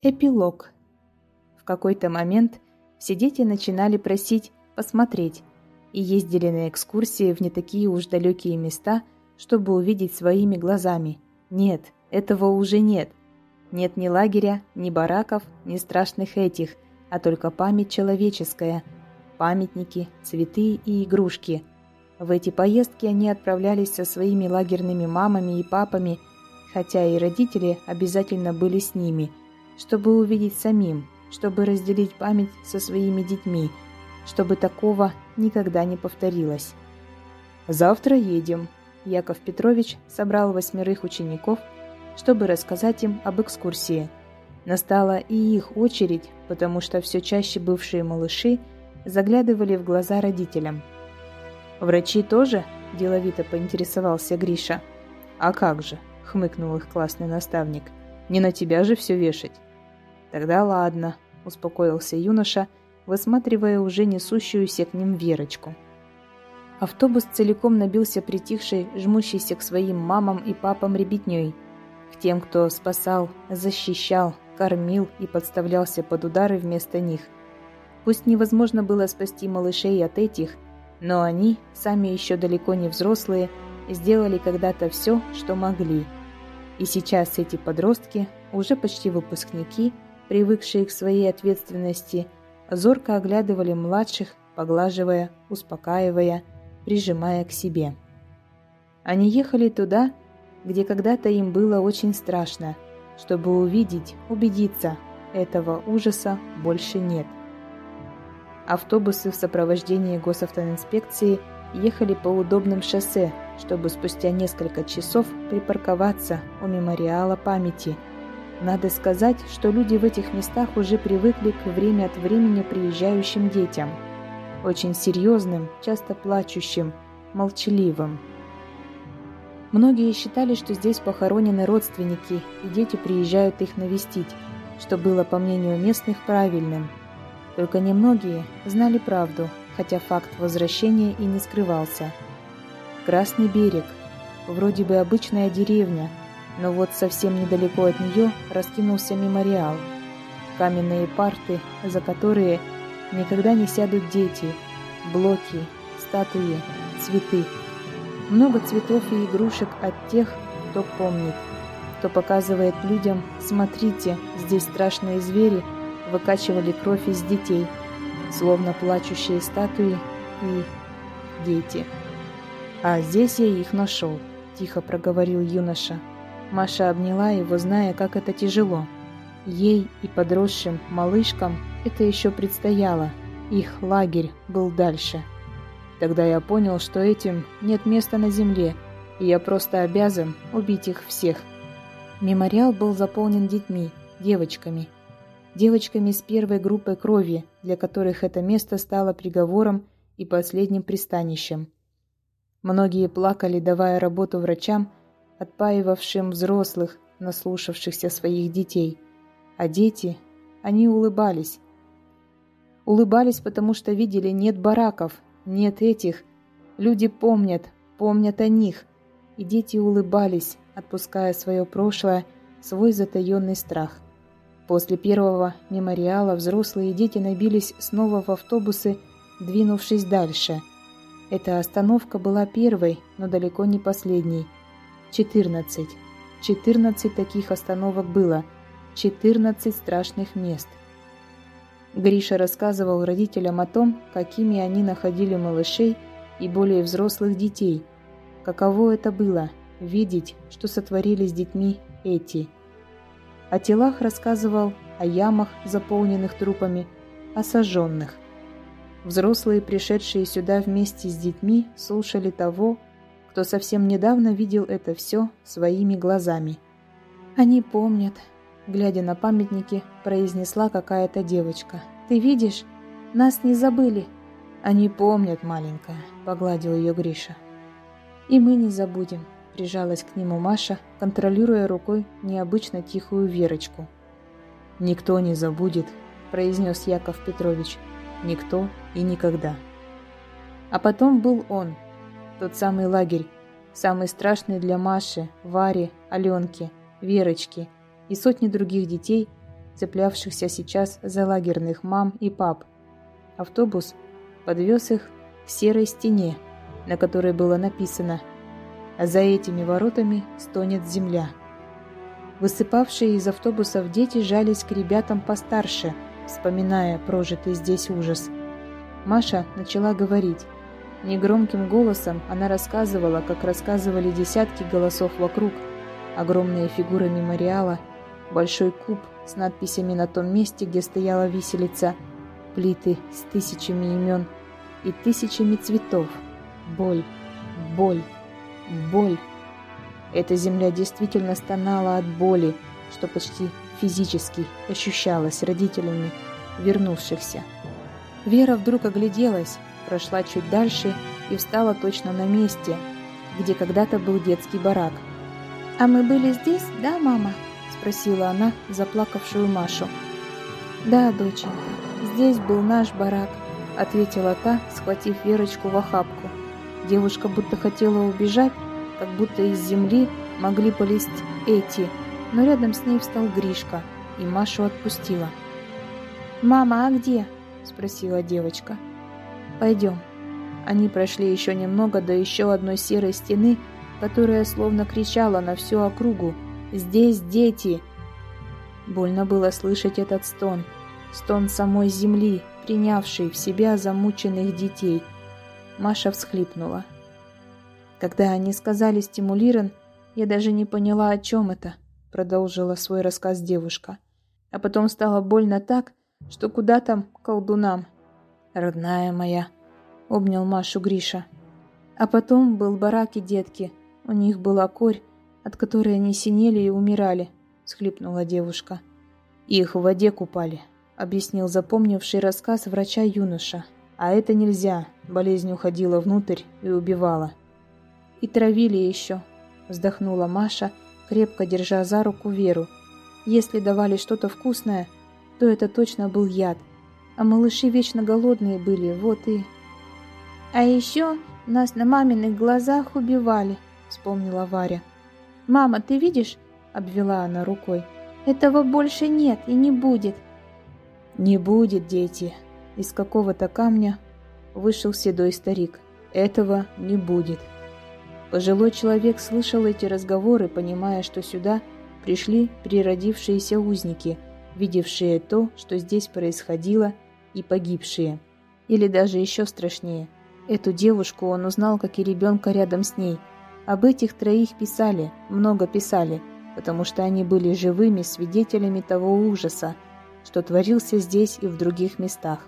Эпилог. В какой-то момент все дети начинали просить посмотреть и ездили на экскурсии в не такие уж далекие места, чтобы увидеть своими глазами. Нет, этого уже нет. Нет ни лагеря, ни бараков, ни страшных этих, а только память человеческая, памятники, цветы и игрушки. В эти поездки они отправлялись со своими лагерными мамами и папами, хотя и родители обязательно были с ними – чтобы увидеть самим, чтобы разделить память со своими детьми, чтобы такого никогда не повторилось. «Завтра едем», – Яков Петрович собрал восьмерых учеников, чтобы рассказать им об экскурсии. Настала и их очередь, потому что все чаще бывшие малыши заглядывали в глаза родителям. «Врачи тоже?» – деловито поинтересовался Гриша. «А как же?» – хмыкнул их классный наставник. «Не на тебя же все вешать». «Тогда ладно», – успокоился юноша, высматривая уже несущуюся к ним Верочку. Автобус целиком набился притихшей, жмущейся к своим мамам и папам ребятней, к тем, кто спасал, защищал, кормил и подставлялся под удары вместо них. Пусть невозможно было спасти малышей от этих, но они, сами еще далеко не взрослые, сделали когда-то все, что могли. И сейчас эти подростки, уже почти выпускники, привыкшие к своей ответственности, зорко оглядывали младших, поглаживая, успокаивая, прижимая к себе. Они ехали туда, где когда-то им было очень страшно, чтобы увидеть, убедиться, этого ужаса больше нет. Автобусы в сопровождении госавтоинспекции ехали по удобным шоссе, чтобы спустя несколько часов припарковаться у мемориала памяти – надо сказать, что люди в этих местах уже привыкли к время от времени приезжающим детям. Очень серьезным, часто плачущим, молчаливым. Многие считали, что здесь похоронены родственники, и дети приезжают их навестить, что было, по мнению местных, правильным. Только немногие знали правду, хотя факт возвращения и не скрывался. Красный берег. Вроде бы обычная деревня, но вот совсем недалеко от нее раскинулся мемориал. Каменные парты, за которые никогда не сядут дети, блоки, статуи, цветы. Много цветов и игрушек от тех, кто помнит, кто показывает людям «Смотрите, здесь страшные звери» выкачивали кровь из детей, словно плачущие статуи и дети. «А здесь я их нашел», – тихо проговорил юноша. Маша обняла его, зная, как это тяжело. Ей и подросшим малышкам это еще предстояло. Их лагерь был дальше. Тогда я понял, что этим нет места на земле, и я просто обязан убить их всех. Мемориал был заполнен детьми, девочками. Девочками с первой группой крови, для которых это место стало приговором и последним пристанищем. Многие плакали, давая работу врачам, отпаивавшим взрослых, наслушавшихся своих детей. А дети, они улыбались. Улыбались, потому что видели, нет бараков, нет этих. Люди помнят, помнят о них. И дети улыбались, отпуская свое прошлое, свой затаенный страх. После первого мемориала взрослые и дети набились снова в автобусы, двинувшись дальше. Эта остановка была первой, но далеко не последней – 14. 14 таких остановок было. 14 страшных мест. Гриша рассказывал родителям о том, какими они находили малышей и более взрослых детей. Каково это было – видеть, что сотворили с детьми эти. О телах рассказывал, о ямах, заполненных трупами, о сожженных. Взрослые, пришедшие сюда вместе с детьми, слушали того, кто совсем недавно видел это все своими глазами. «Они помнят», — глядя на памятники, произнесла какая-то девочка. «Ты видишь? Нас не забыли». «Они помнят, маленькая», — погладил ее Гриша. «И мы не забудем», — прижалась к нему Маша, контролируя рукой необычно тихую Верочку. «Никто не забудет», — произнес Яков Петрович. «Никто и никогда». А потом был он — тот самый лагерь, самый страшный для Маши, Вари, Аленки, Верочки и сотни других детей, цеплявшихся сейчас за лагерных мам и пап. Автобус подвез их к серой стене, на которой было написано «А за этими воротами стонет земля». Высыпавшие из автобусов дети жались к ребятам постарше, вспоминая прожитый здесь ужас. Маша начала говорить. Негромким голосом она рассказывала, как рассказывали десятки голосов вокруг. Огромные фигуры мемориала, большой куб с надписями на том месте, где стояла виселица, плиты с тысячами имен и тысячами цветов. Боль, боль, боль. Эта земля действительно стонала от боли, что почти физически ощущалось родителями вернувшихся. Вера вдруг огляделась, прошла чуть дальше и встала точно на месте, где когда-то был детский барак. «А мы были здесь, да, мама?» – спросила она заплакавшую Машу. «Да, доченька, здесь был наш барак», – ответила та, схватив Верочку в охапку. Девушка будто хотела убежать, как будто из земли могли полезть эти, но рядом с ней встал Гришка, и Машу отпустила. «Мама, а где?» – спросила девочка. «Пойдем». Они прошли еще немного до еще одной серой стены, которая словно кричала на всю округу «Здесь дети!». Больно было слышать этот стон, стон самой земли, принявшей в себя замученных детей. Маша всхлипнула. Когда они сказали «стимулирован», я даже не поняла, о чем это, продолжила свой рассказ девушка. А потом стало больно так, что куда там колдунам. Родная моя, обнял Машу Гриша. А потом был барак и детки. У них была корь, от которой они синели и умирали, схлипнула девушка. Их в воде купали, объяснил запомнивший рассказ врача юноша. А это нельзя, болезнь уходила внутрь и убивала. И травили еще, вздохнула Маша, крепко держа за руку Веру. Если давали что-то вкусное, то это точно был яд. А малыши вечно голодные были, вот и... А еще нас на маминых глазах убивали, вспомнила Варя. Мама, ты видишь? Обвела она рукой. Этого больше нет и не будет. Не будет, дети. Из какого-то камня вышел седой старик. Этого не будет. Пожилой человек слышал эти разговоры, понимая, что сюда пришли природившиеся узники, видевшие то, что здесь происходило, и погибшие. Или даже еще страшнее. Эту девушку он узнал, как и ребенка рядом с ней. Об этих троих писали, много писали, потому что они были живыми свидетелями того ужаса, что творился здесь и в других местах.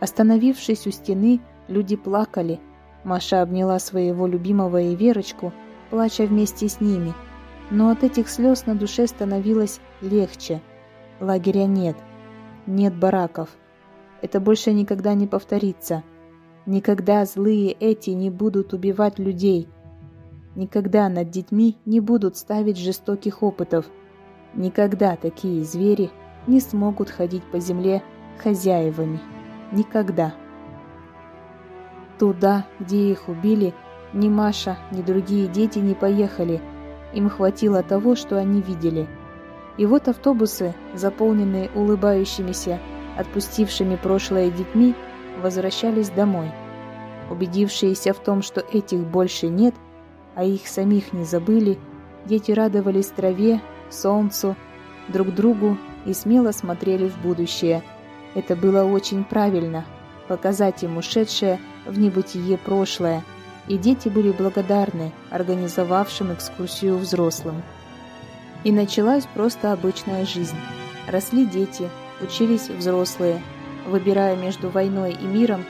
Остановившись у стены, люди плакали, Маша обняла своего любимого и Верочку, плача вместе с ними. Но от этих слез на душе становилось легче. Лагеря нет. Нет бараков. Это больше никогда не повторится. Никогда злые эти не будут убивать людей. Никогда над детьми не будут ставить жестоких опытов. Никогда такие звери не смогут ходить по земле хозяевами. Никогда. Туда, где их убили, ни Маша, ни другие дети не поехали. Им хватило того, что они видели. И вот автобусы, заполненные улыбающимися, отпустившими прошлое детьми, возвращались домой. Убедившиеся в том, что этих больше нет, а их самих не забыли, дети радовались траве, солнцу, друг другу и смело смотрели в будущее. Это было очень правильно – показать им ушедшее в небытие прошлое, и дети были благодарны организовавшим экскурсию взрослым. И началась просто обычная жизнь. Росли дети, учились взрослые. Выбирая между войной и миром,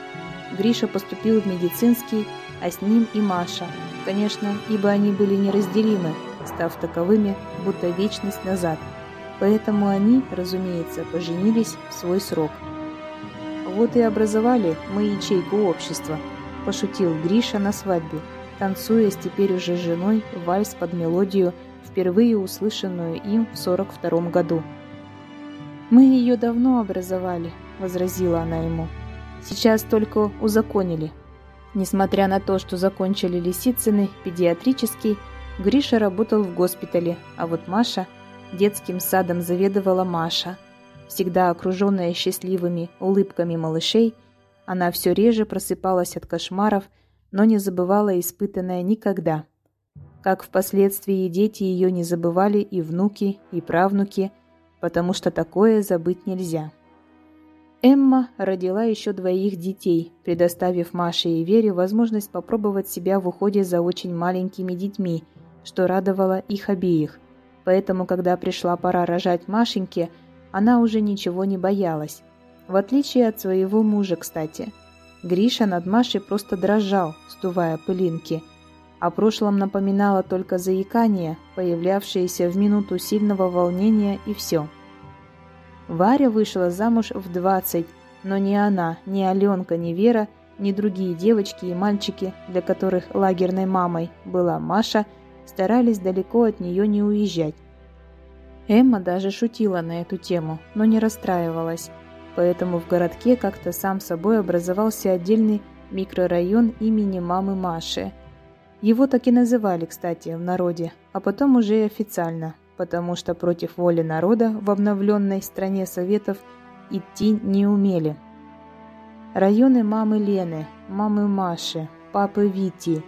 Гриша поступил в медицинский, а с ним и Маша. Конечно, ибо они были неразделимы, став таковыми, будто вечность назад. Поэтому они, разумеется, поженились в свой срок – вот и образовали мы ячейку общества, пошутил Гриша на свадьбе, танцуя с теперь уже женой вальс под мелодию, впервые услышанную им в 42 году. «Мы ее давно образовали», — возразила она ему. «Сейчас только узаконили». Несмотря на то, что закончили Лисицыны, педиатрический, Гриша работал в госпитале, а вот Маша Детским садом заведовала Маша. Всегда окруженная счастливыми улыбками малышей, она все реже просыпалась от кошмаров, но не забывала испытанное никогда. Как впоследствии дети ее не забывали и внуки, и правнуки, потому что такое забыть нельзя. Эмма родила еще двоих детей, предоставив Маше и Вере возможность попробовать себя в уходе за очень маленькими детьми, что радовало их обеих. Поэтому, когда пришла пора рожать Машеньке, она уже ничего не боялась. В отличие от своего мужа, кстати. Гриша над Машей просто дрожал, стувая пылинки. О прошлом напоминало только заикание, появлявшееся в минуту сильного волнения и все – Варя вышла замуж в 20, но ни она, ни Аленка, ни Вера, ни другие девочки и мальчики, для которых лагерной мамой была Маша, старались далеко от нее не уезжать. Эмма даже шутила на эту тему, но не расстраивалась, поэтому в городке как-то сам собой образовался отдельный микрорайон имени мамы Маши. Его так и называли, кстати, в народе, а потом уже и официально потому что против воли народа в обновленной стране Советов идти не умели. Районы мамы Лены, мамы Маши, папы Вити.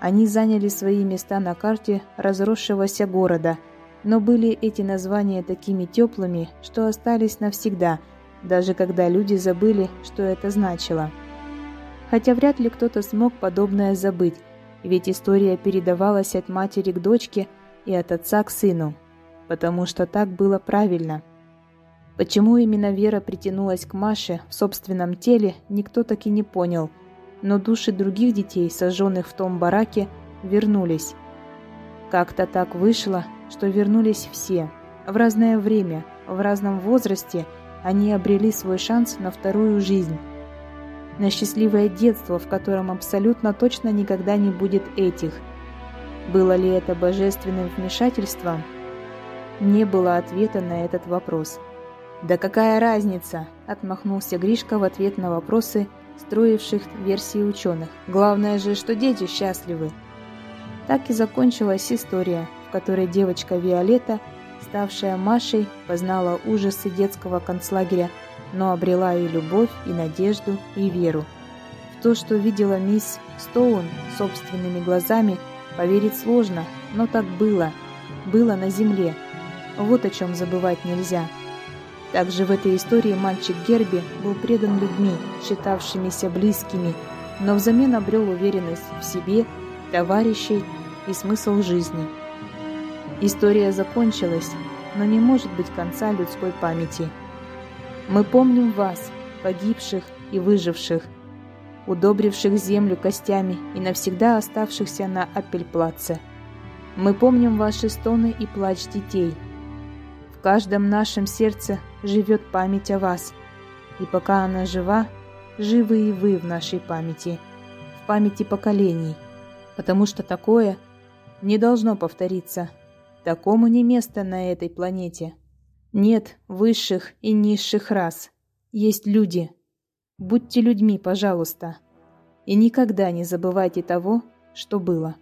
Они заняли свои места на карте разросшегося города, но были эти названия такими теплыми, что остались навсегда, даже когда люди забыли, что это значило. Хотя вряд ли кто-то смог подобное забыть, ведь история передавалась от матери к дочке – и от отца к сыну, потому что так было правильно. Почему именно Вера притянулась к Маше в собственном теле, никто так и не понял, но души других детей, сожженных в том бараке, вернулись. Как-то так вышло, что вернулись все. В разное время, в разном возрасте они обрели свой шанс на вторую жизнь. На счастливое детство, в котором абсолютно точно никогда не будет этих – было ли это божественным вмешательством? Не было ответа на этот вопрос. «Да какая разница?» – отмахнулся Гришка в ответ на вопросы, строивших версии ученых. «Главное же, что дети счастливы». Так и закончилась история, в которой девочка Виолетта, ставшая Машей, познала ужасы детского концлагеря, но обрела и любовь, и надежду, и веру. В то, что видела мисс Стоун собственными глазами – Поверить сложно, но так было. Было на земле. Вот о чем забывать нельзя. Также в этой истории мальчик Герби был предан людьми, считавшимися близкими, но взамен обрел уверенность в себе, товарищей и смысл жизни. История закончилась, но не может быть конца людской памяти. Мы помним вас, погибших и выживших, удобривших землю костями и навсегда оставшихся на Аппельплаце. Мы помним ваши стоны и плач детей. В каждом нашем сердце живет память о вас. И пока она жива, живы и вы в нашей памяти, в памяти поколений. Потому что такое не должно повториться. Такому не место на этой планете. Нет высших и низших рас. Есть люди – Будьте людьми, пожалуйста, и никогда не забывайте того, что было.